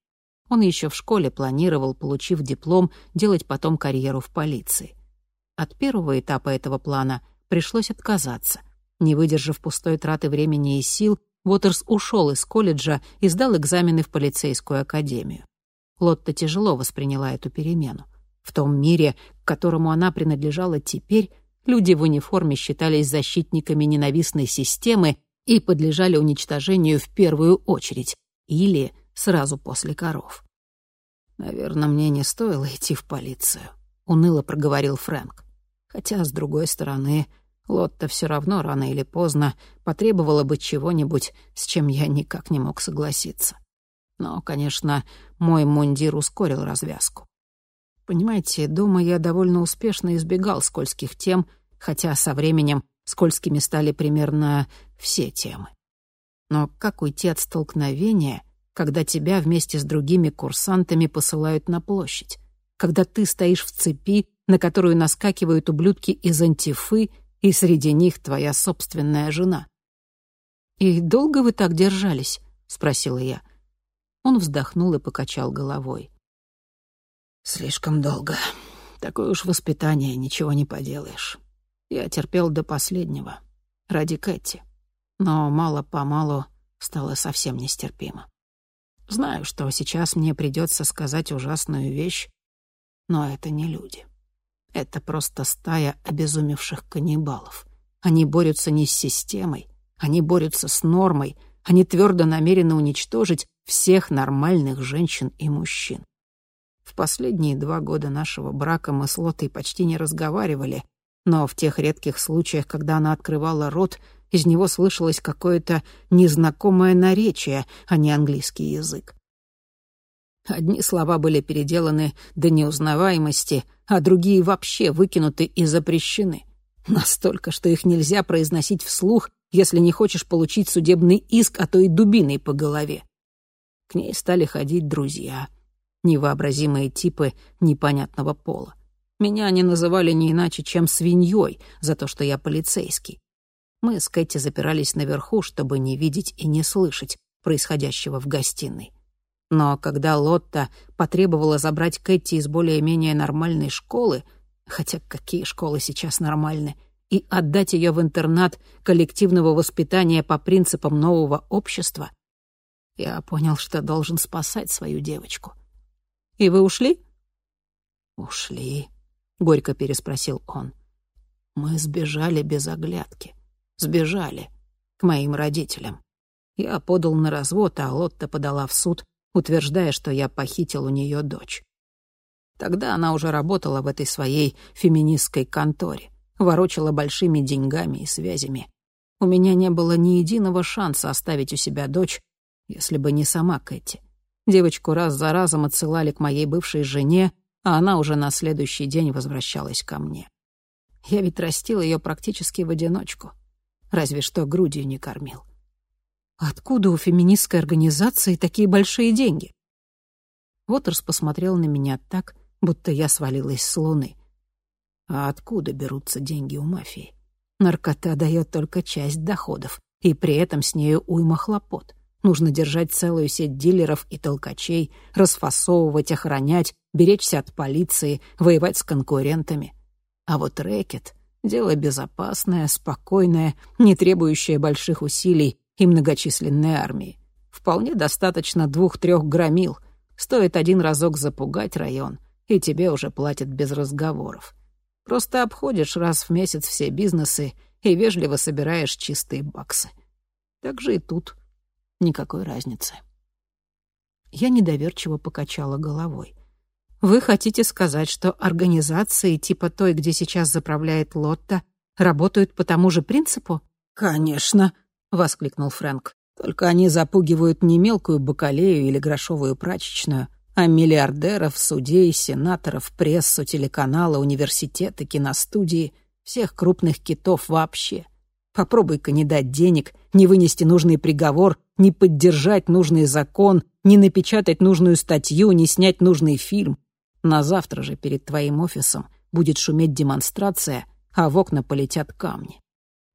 Он еще в школе планировал, получив диплом, делать потом карьеру в полиции. От первого этапа этого плана пришлось отказаться. Не выдержав пустой траты времени и сил, Уотерс ушел из колледжа и сдал экзамены в полицейскую академию. Лотта тяжело восприняла эту перемену. В том мире, к которому она принадлежала теперь, Люди в униформе считались защитниками ненавистной системы и подлежали уничтожению в первую очередь или сразу после коров. «Наверное, мне не стоило идти в полицию», — уныло проговорил Фрэнк. «Хотя, с другой стороны, Лотта все равно рано или поздно потребовала бы чего-нибудь, с чем я никак не мог согласиться. Но, конечно, мой мундир ускорил развязку. Понимаете, дома я довольно успешно избегал скользких тем, хотя со временем скользкими стали примерно все темы. Но как уйти от столкновения, когда тебя вместе с другими курсантами посылают на площадь, когда ты стоишь в цепи, на которую наскакивают ублюдки из антифы, и среди них твоя собственная жена. «И долго вы так держались?» — спросила я. Он вздохнул и покачал головой. «Слишком долго. Такое уж воспитание, ничего не поделаешь. Я терпел до последнего. Ради Кэти. Но мало-помалу стало совсем нестерпимо. Знаю, что сейчас мне придется сказать ужасную вещь, но это не люди. Это просто стая обезумевших каннибалов. Они борются не с системой, они борются с нормой, они твердо намерены уничтожить всех нормальных женщин и мужчин. В последние два года нашего брака мы с Лотой почти не разговаривали, но в тех редких случаях, когда она открывала рот, из него слышалось какое-то незнакомое наречие, а не английский язык. Одни слова были переделаны до неузнаваемости, а другие вообще выкинуты и запрещены. Настолько, что их нельзя произносить вслух, если не хочешь получить судебный иск, а то и дубиной по голове. К ней стали ходить друзья, невообразимые типы непонятного пола. Меня они называли не иначе, чем свиньей за то, что я полицейский. Мы с Кэти запирались наверху, чтобы не видеть и не слышать происходящего в гостиной. Но когда Лотта потребовала забрать Кэти из более-менее нормальной школы, хотя какие школы сейчас нормальны, и отдать ее в интернат коллективного воспитания по принципам нового общества, я понял, что должен спасать свою девочку. «И вы ушли?» «Ушли», — горько переспросил он. «Мы сбежали без оглядки. Сбежали к моим родителям. Я подал на развод, а Лотта подала в суд утверждая, что я похитил у нее дочь. Тогда она уже работала в этой своей феминистской конторе, ворочала большими деньгами и связями. У меня не было ни единого шанса оставить у себя дочь, если бы не сама Кэти. Девочку раз за разом отсылали к моей бывшей жене, а она уже на следующий день возвращалась ко мне. Я ведь растил ее практически в одиночку, разве что грудью не кормил. Откуда у феминистской организации такие большие деньги? Уотерс посмотрел на меня так, будто я свалилась с луны. А откуда берутся деньги у мафии? Наркота дает только часть доходов, и при этом с нею уйма хлопот. Нужно держать целую сеть дилеров и толкачей, расфасовывать, охранять, беречься от полиции, воевать с конкурентами. А вот рэкет — дело безопасное, спокойное, не требующее больших усилий, и многочисленной армии. Вполне достаточно двух-трех громил. Стоит один разок запугать район, и тебе уже платят без разговоров. Просто обходишь раз в месяц все бизнесы и вежливо собираешь чистые баксы. Так же и тут никакой разницы. Я недоверчиво покачала головой. «Вы хотите сказать, что организации типа той, где сейчас заправляет Лотта, работают по тому же принципу?» «Конечно», — воскликнул Фрэнк. «Только они запугивают не мелкую бакалею или грошовую прачечную, а миллиардеров, судей, сенаторов, прессу, телеканалы, университеты, киностудии, всех крупных китов вообще. Попробуй-ка не дать денег, не вынести нужный приговор, не поддержать нужный закон, не напечатать нужную статью, не снять нужный фильм. На завтра же перед твоим офисом будет шуметь демонстрация, а в окна полетят камни.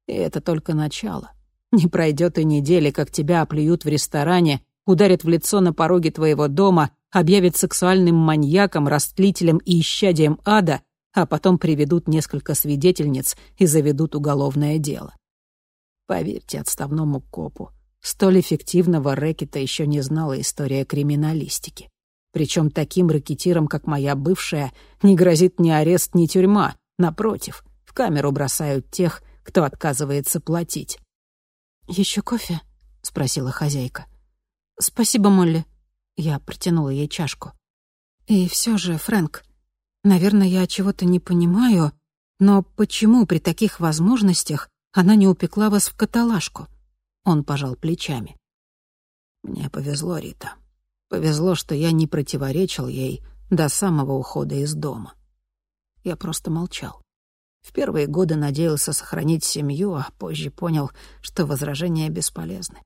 И это только начало. Не пройдет и недели, как тебя оплюют в ресторане, ударят в лицо на пороге твоего дома, объявят сексуальным маньяком, растлителем и исчадием ада, а потом приведут несколько свидетельниц и заведут уголовное дело. Поверьте отставному копу, столь эффективного рэкета еще не знала история криминалистики. Причем таким рэкетирам, как моя бывшая, не грозит ни арест, ни тюрьма. Напротив, в камеру бросают тех, кто отказывается платить. «Еще кофе?» — спросила хозяйка. «Спасибо, Молли». Я протянула ей чашку. «И все же, Фрэнк, наверное, я чего-то не понимаю, но почему при таких возможностях она не упекла вас в каталажку?» Он пожал плечами. «Мне повезло, Рита. Повезло, что я не противоречил ей до самого ухода из дома. Я просто молчал. В первые годы надеялся сохранить семью, а позже понял, что возражения бесполезны.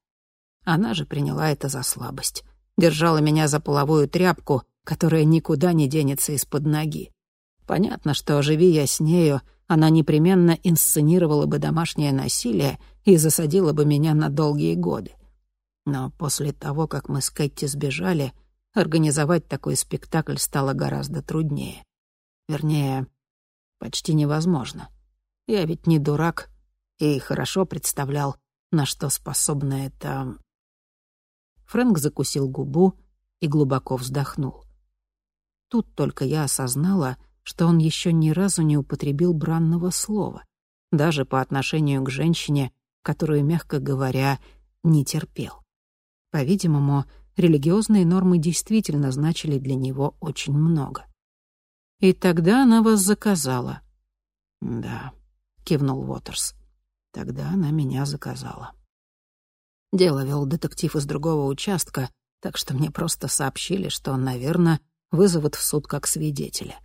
Она же приняла это за слабость. держала меня за половую тряпку, которая никуда не денется из-под ноги. Понятно, что, живи я с нею, она непременно инсценировала бы домашнее насилие и засадила бы меня на долгие годы. Но после того, как мы с Кэти сбежали, организовать такой спектакль стало гораздо труднее. Вернее, почти невозможно. Я ведь не дурак и хорошо представлял, на что способна эта... Фрэнк закусил губу и глубоко вздохнул. Тут только я осознала, что он еще ни разу не употребил бранного слова, даже по отношению к женщине, которую, мягко говоря, не терпел. По-видимому, религиозные нормы действительно значили для него очень много. «И тогда она вас заказала». «Да», — кивнул Уотерс. «Тогда она меня заказала». Дело вел детектив из другого участка, так что мне просто сообщили, что, наверное, вызовут в суд как свидетеля.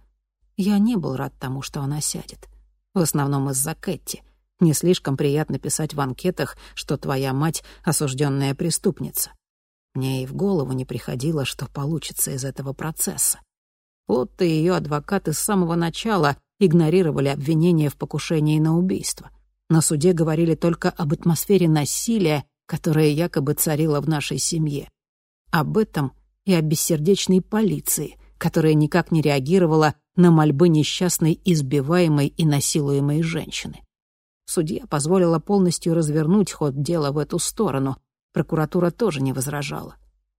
Я не был рад тому, что она сядет. В основном из-за Кэти. Не слишком приятно писать в анкетах, что твоя мать — осужденная преступница. Мне и в голову не приходило, что получится из этого процесса. Лотта и ее адвокаты с самого начала игнорировали обвинения в покушении на убийство. На суде говорили только об атмосфере насилия, которая якобы царила в нашей семье. Об этом и о бессердечной полиции, которая никак не реагировала на мольбы несчастной избиваемой и насилуемой женщины. Судья позволила полностью развернуть ход дела в эту сторону. Прокуратура тоже не возражала.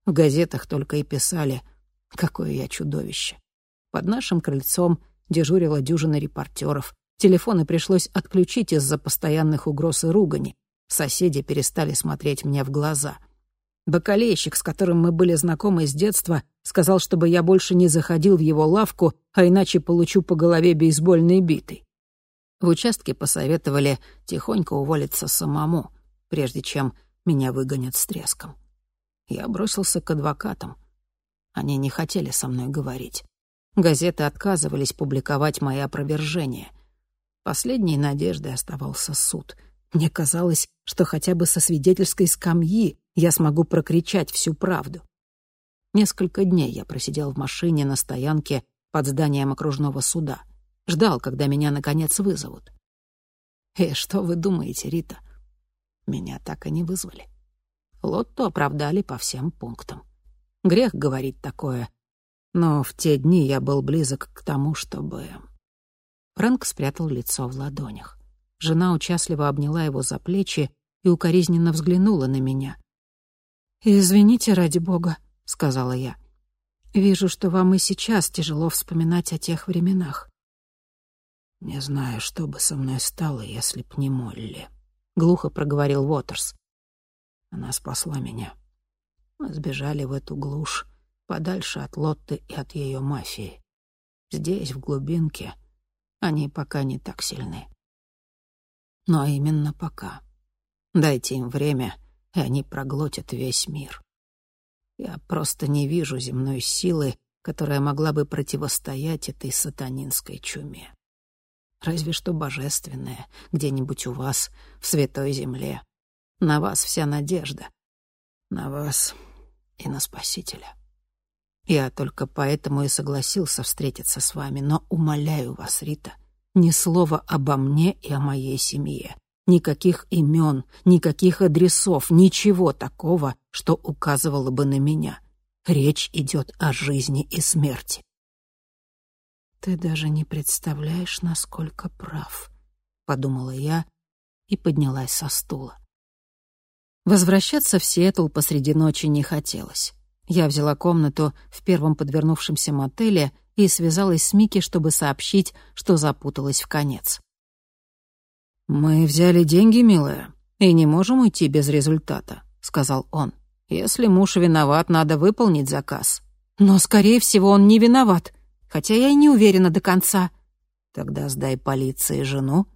В газетах только и писали «Какое я чудовище». Под нашим крыльцом дежурила дюжина репортеров. Телефоны пришлось отключить из-за постоянных угроз и ругани. Соседи перестали смотреть мне в глаза. Бакалейщик, с которым мы были знакомы с детства, сказал, чтобы я больше не заходил в его лавку, а иначе получу по голове бейсбольной битой. В участке посоветовали тихонько уволиться самому, прежде чем меня выгонят с треском. Я бросился к адвокатам. Они не хотели со мной говорить. Газеты отказывались публиковать мои опровержения. Последней надеждой оставался суд. Мне казалось, что хотя бы со свидетельской скамьи я смогу прокричать всю правду. Несколько дней я просидел в машине на стоянке под зданием окружного суда. Ждал, когда меня, наконец, вызовут. И что вы думаете, Рита? Меня так и не вызвали. Лотто оправдали по всем пунктам. Грех говорить такое, но в те дни я был близок к тому, чтобы... Фрэнк спрятал лицо в ладонях. Жена участливо обняла его за плечи и укоризненно взглянула на меня. «Извините, ради бога», — сказала я. «Вижу, что вам и сейчас тяжело вспоминать о тех временах». «Не знаю, что бы со мной стало, если б не Молли», — глухо проговорил Уотерс. «Она спасла меня. Мы сбежали в эту глушь, подальше от Лотты и от ее мафии. Здесь, в глубинке, они пока не так сильны. Но именно пока. Дайте им время — и они проглотят весь мир. Я просто не вижу земной силы, которая могла бы противостоять этой сатанинской чуме. Разве что божественная, где-нибудь у вас, в святой земле. На вас вся надежда. На вас и на Спасителя. Я только поэтому и согласился встретиться с вами, но умоляю вас, Рита, ни слова обо мне и о моей семье. Никаких имен, никаких адресов, ничего такого, что указывало бы на меня. Речь идет о жизни и смерти. «Ты даже не представляешь, насколько прав», — подумала я и поднялась со стула. Возвращаться в Сиэтл посреди ночи не хотелось. Я взяла комнату в первом подвернувшемся мотеле и связалась с Микки, чтобы сообщить, что запуталась в конец. «Мы взяли деньги, милая, и не можем уйти без результата», — сказал он. «Если муж виноват, надо выполнить заказ». «Но, скорее всего, он не виноват, хотя я и не уверена до конца». «Тогда сдай полиции жену».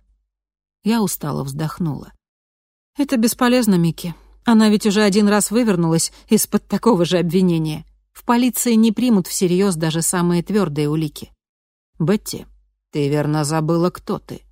Я устало вздохнула. «Это бесполезно, Микки. Она ведь уже один раз вывернулась из-под такого же обвинения. В полиции не примут всерьез даже самые твердые улики». «Бетти, ты верно забыла, кто ты»,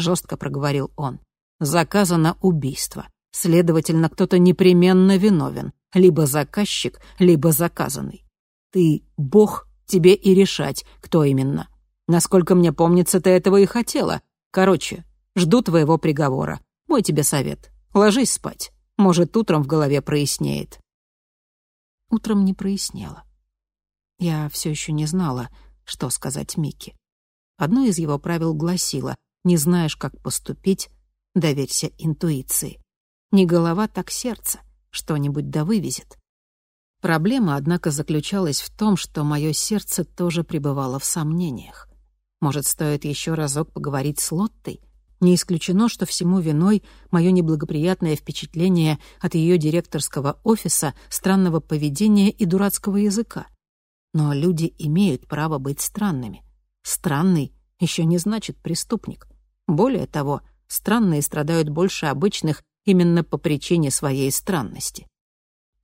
жестко проговорил он. «Заказано убийство. Следовательно, кто-то непременно виновен. Либо заказчик, либо заказанный. Ты бог, тебе и решать, кто именно. Насколько мне помнится, ты этого и хотела. Короче, жду твоего приговора. Мой тебе совет. Ложись спать. Может, утром в голове прояснеет. Утром не прояснело. Я все еще не знала, что сказать Микки. Одно из его правил гласило «Не знаешь, как поступить, доверься интуиции». Не голова, так сердце. Что-нибудь да вывезет. Проблема, однако, заключалась в том, что мое сердце тоже пребывало в сомнениях. Может, стоит еще разок поговорить с Лоттой? Не исключено, что всему виной мое неблагоприятное впечатление от ее директорского офиса, странного поведения и дурацкого языка. Но люди имеют право быть странными. Странный еще не значит преступник. Более того, странные страдают больше обычных именно по причине своей странности.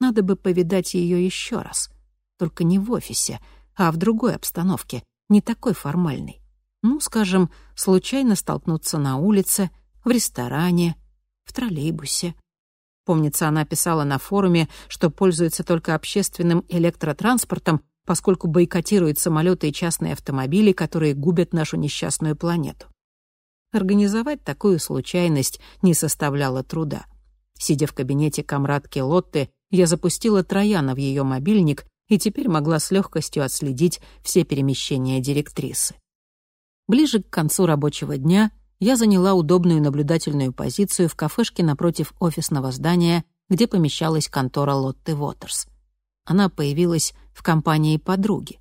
Надо бы повидать ее еще раз. Только не в офисе, а в другой обстановке, не такой формальной. Ну, скажем, случайно столкнуться на улице, в ресторане, в троллейбусе. Помнится, она писала на форуме, что пользуется только общественным электротранспортом, поскольку бойкотирует самолеты и частные автомобили, которые губят нашу несчастную планету. Организовать такую случайность не составляло труда. Сидя в кабинете комрадки Лотты, я запустила Трояна в ее мобильник и теперь могла с легкостью отследить все перемещения директрисы. Ближе к концу рабочего дня я заняла удобную наблюдательную позицию в кафешке напротив офисного здания, где помещалась контора Лотты Вотерс. Она появилась в компании подруги.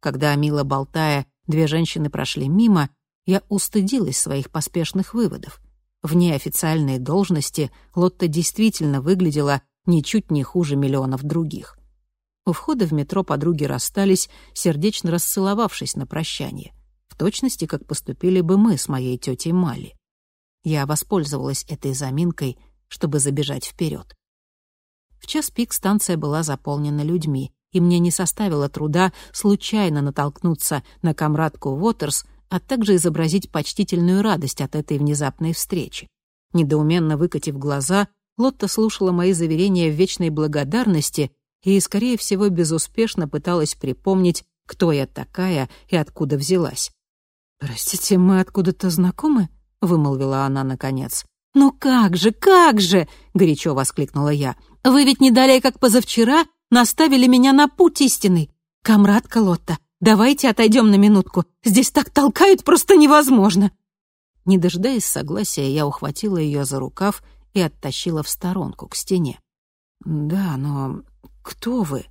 Когда, мило болтая, две женщины прошли мимо, я устыдилась своих поспешных выводов. В неофициальной должности Лотта действительно выглядела ничуть не хуже миллионов других. У входа в метро подруги расстались, сердечно расцеловавшись на прощание точности, как поступили бы мы с моей тетей Мали. Я воспользовалась этой заминкой, чтобы забежать вперед. В час пик станция была заполнена людьми, и мне не составило труда случайно натолкнуться на комрадку Уотерс, а также изобразить почтительную радость от этой внезапной встречи. Недоуменно выкатив глаза, Лотта слушала мои заверения в вечной благодарности и, скорее всего, безуспешно пыталась припомнить, кто я такая и откуда взялась. «Простите, мы откуда-то знакомы?» — вымолвила она наконец. «Ну как же, как же!» — горячо воскликнула я. «Вы ведь не далее, как позавчера, наставили меня на путь истинный. Камрад Колотта, давайте отойдем на минутку. Здесь так толкают, просто невозможно!» Не дожидаясь согласия, я ухватила ее за рукав и оттащила в сторонку, к стене. «Да, но кто вы?»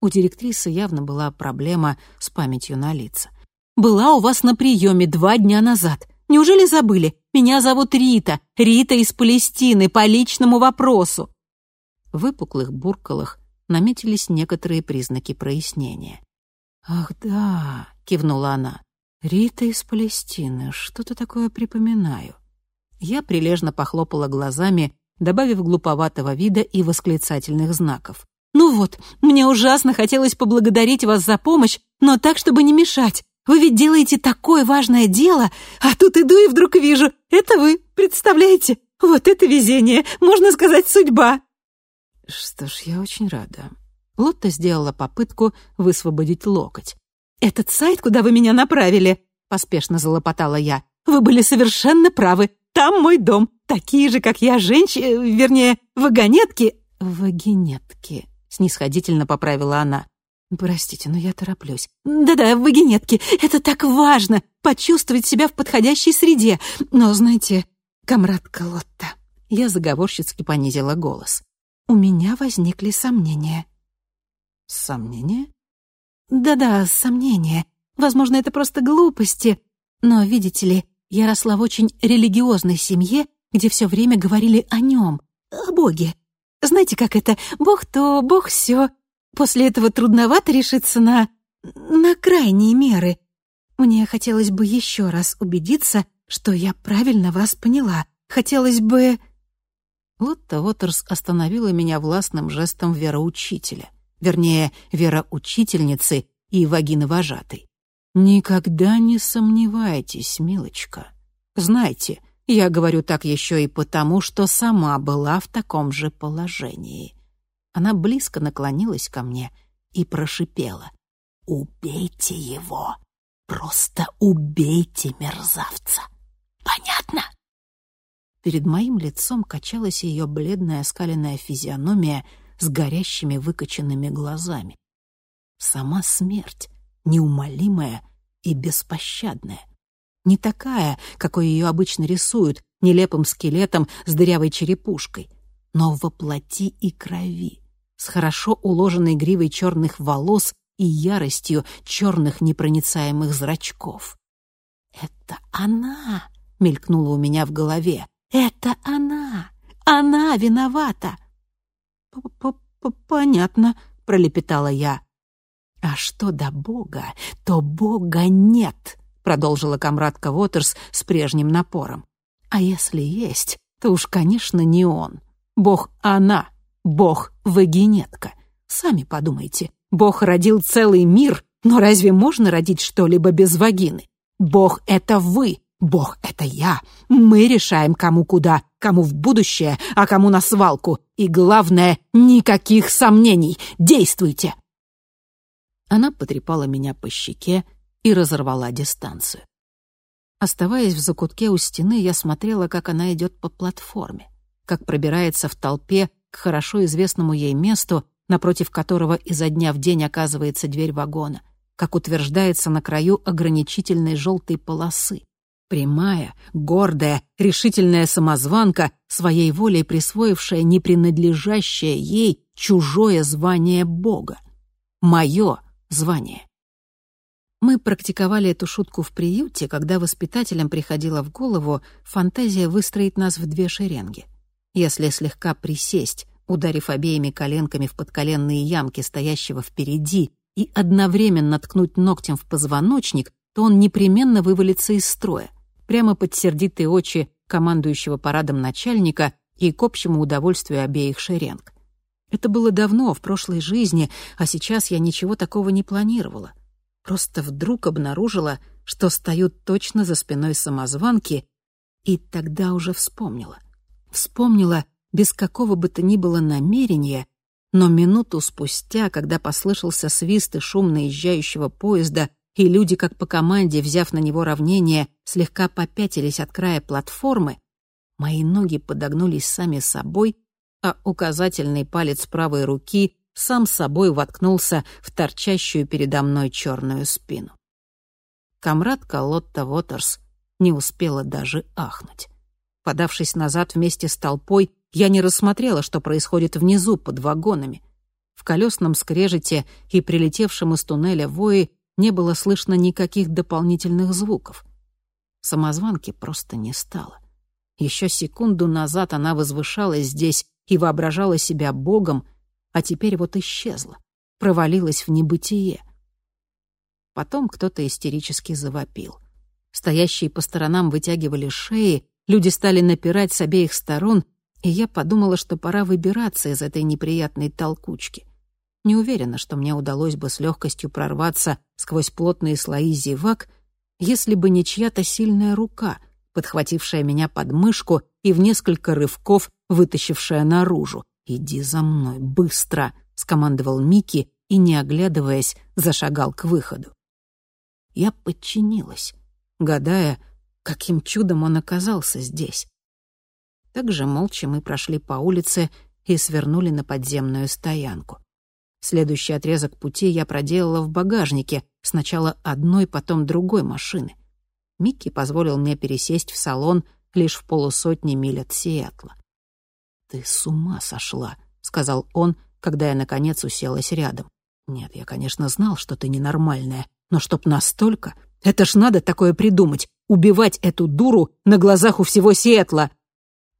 У директрисы явно была проблема с памятью на лица была у вас на приеме два дня назад. Неужели забыли? Меня зовут Рита. Рита из Палестины по личному вопросу». В выпуклых буркалах наметились некоторые признаки прояснения. «Ах да», — кивнула она, — «Рита из Палестины, что-то такое припоминаю». Я прилежно похлопала глазами, добавив глуповатого вида и восклицательных знаков. «Ну вот, мне ужасно хотелось поблагодарить вас за помощь, но так, чтобы не мешать. Вы ведь делаете такое важное дело, а тут иду и вдруг вижу. Это вы, представляете? Вот это везение, можно сказать, судьба. Что ж, я очень рада. Лотта сделала попытку высвободить локоть. «Этот сайт, куда вы меня направили», — поспешно залопотала я. «Вы были совершенно правы. Там мой дом. Такие же, как я, женщины, вернее, вагонетки». «Вагонетки», — снисходительно поправила она. «Простите, но я тороплюсь». «Да-да, вагинетки, это так важно, почувствовать себя в подходящей среде. Но, знаете, комрадка Лотта...» Я заговорщицки понизила голос. «У меня возникли сомнения». «Сомнения?» «Да-да, сомнения. Возможно, это просто глупости. Но, видите ли, я росла в очень религиозной семье, где все время говорили о нем, о Боге. Знаете, как это? Бог то, Бог все. После этого трудновато решиться на... на крайние меры. Мне хотелось бы еще раз убедиться, что я правильно вас поняла. Хотелось бы...» Лотта Уотерс остановила меня властным жестом вероучителя. Вернее, вероучительницы и вагины-вожатой. «Никогда не сомневайтесь, милочка. Знайте, я говорю так еще и потому, что сама была в таком же положении. Она близко наклонилась ко мне и прошипела. «Убейте его! Просто убейте мерзавца! Понятно?» Перед моим лицом качалась ее бледная оскаленная физиономия с горящими выкоченными глазами. Сама смерть, неумолимая и беспощадная. Не такая, какой ее обычно рисуют, нелепым скелетом с дырявой черепушкой, но во плоти и крови, с хорошо уложенной гривой черных волос и яростью черных непроницаемых зрачков. «Это она!» — мелькнула у меня в голове. «Это она! Она виновата!» «Понятно», — пролепетала я. «А что до Бога, то Бога нет», — продолжила комрадка Уотерс с прежним напором. «А если есть, то уж, конечно, не он. Бог — она, Бог — вагинетка. Сами подумайте, Бог родил целый мир, но разве можно родить что-либо без вагины? Бог — это вы, Бог — это я. Мы решаем, кому куда, кому в будущее, а кому на свалку. И главное, никаких сомнений. Действуйте!» Она потрепала меня по щеке и разорвала дистанцию. Оставаясь в закутке у стены, я смотрела, как она идет по платформе, как пробирается в толпе к хорошо известному ей месту, напротив которого изо дня в день оказывается дверь вагона, как утверждается на краю ограничительной желтой полосы. Прямая, гордая, решительная самозванка, своей волей присвоившая непринадлежащее ей чужое звание Бога. Мое звание. Мы практиковали эту шутку в приюте, когда воспитателям приходила в голову фантазия выстроить нас в две шеренги. Если слегка присесть, ударив обеими коленками в подколенные ямки стоящего впереди, и одновременно ткнуть ногтем в позвоночник, то он непременно вывалится из строя, прямо под сердитые очи командующего парадом начальника и к общему удовольствию обеих шеренг. Это было давно, в прошлой жизни, а сейчас я ничего такого не планировала. Просто вдруг обнаружила, что стою точно за спиной самозванки, и тогда уже вспомнила. Вспомнила без какого бы то ни было намерения, но минуту спустя, когда послышался свист и шум наезжающего поезда, и люди, как по команде, взяв на него равнение, слегка попятились от края платформы, мои ноги подогнулись сами собой, а указательный палец правой руки сам собой воткнулся в торчащую передо мной черную спину. Камрадка Лотта Вотерс не успела даже ахнуть. Подавшись назад вместе с толпой, я не рассмотрела, что происходит внизу, под вагонами. В колесном скрежете и прилетевшем из туннеля вои не было слышно никаких дополнительных звуков. Самозванки просто не стало. Еще секунду назад она возвышалась здесь и воображала себя богом, а теперь вот исчезла, провалилась в небытие. Потом кто-то истерически завопил. Стоящие по сторонам вытягивали шеи, люди стали напирать с обеих сторон, и я подумала, что пора выбираться из этой неприятной толкучки. Не уверена, что мне удалось бы с легкостью прорваться сквозь плотные слои зевак, если бы не чья-то сильная рука, подхватившая меня под мышку и в несколько рывков вытащившая наружу. «Иди за мной, быстро!» — скомандовал Микки и, не оглядываясь, зашагал к выходу. Я подчинилась, гадая, каким чудом он оказался здесь. Также молча мы прошли по улице и свернули на подземную стоянку. Следующий отрезок пути я проделала в багажнике, сначала одной, потом другой машины. Микки позволил мне пересесть в салон лишь в полусотни миль от Сиэтла. «Ты с ума сошла», — сказал он, когда я, наконец, уселась рядом. «Нет, я, конечно, знал, что ты ненормальная, но чтоб настолько... Это ж надо такое придумать, убивать эту дуру на глазах у всего Сиэтла!»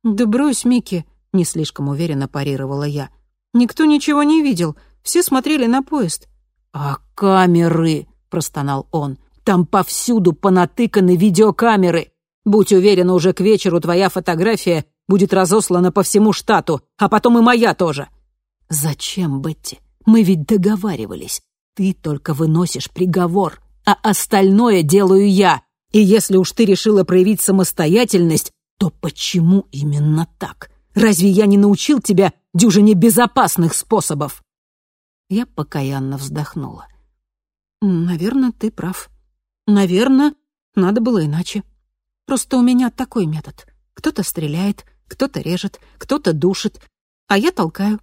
«Да брось, Микки», — не слишком уверенно парировала я. «Никто ничего не видел, все смотрели на поезд». «А камеры?» — простонал он. «Там повсюду понатыканы видеокамеры. Будь уверена, уже к вечеру твоя фотография будет разослана по всему штату, а потом и моя тоже». «Зачем, Бетти? Мы ведь договаривались. Ты только выносишь приговор, а остальное делаю я. И если уж ты решила проявить самостоятельность, то почему именно так? Разве я не научил тебя дюжине безопасных способов!» Я покаянно вздохнула. «Наверное, ты прав. Наверное, надо было иначе. Просто у меня такой метод. Кто-то стреляет, кто-то режет, кто-то душит, а я толкаю».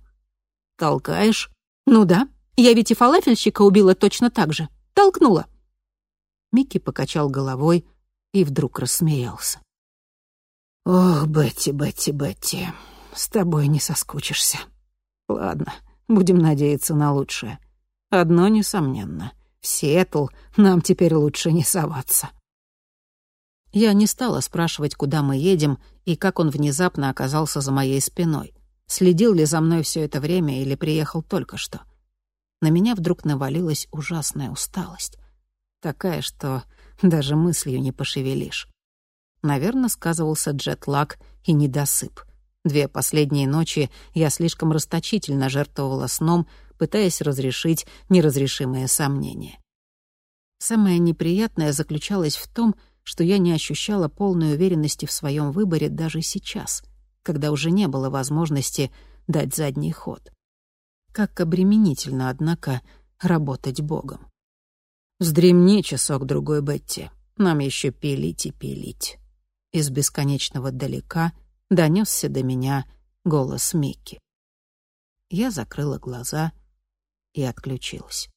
«Толкаешь?» «Ну да, я ведь и фалафельщика убила точно так же. Толкнула». Микки покачал головой и вдруг рассмеялся. «Ох, Бетти, Бетти, Бетти, с тобой не соскучишься. Ладно, будем надеяться на лучшее. Одно несомненно. В Сиэтл нам теперь лучше не соваться». Я не стала спрашивать, куда мы едем и как он внезапно оказался за моей спиной. Следил ли за мной все это время или приехал только что. На меня вдруг навалилась ужасная усталость. Такая, что даже мыслью не пошевелишь. Наверное, сказывался джетлаг и недосып. Две последние ночи я слишком расточительно жертвовала сном, пытаясь разрешить неразрешимые сомнения. Самое неприятное заключалось в том, что я не ощущала полной уверенности в своем выборе даже сейчас, когда уже не было возможности дать задний ход. Как обременительно, однако, работать Богом. «Вздремни часок-другой, Бетти. Нам еще пилить и пилить». Из бесконечного далека донесся до меня голос Микки. Я закрыла глаза и отключилась.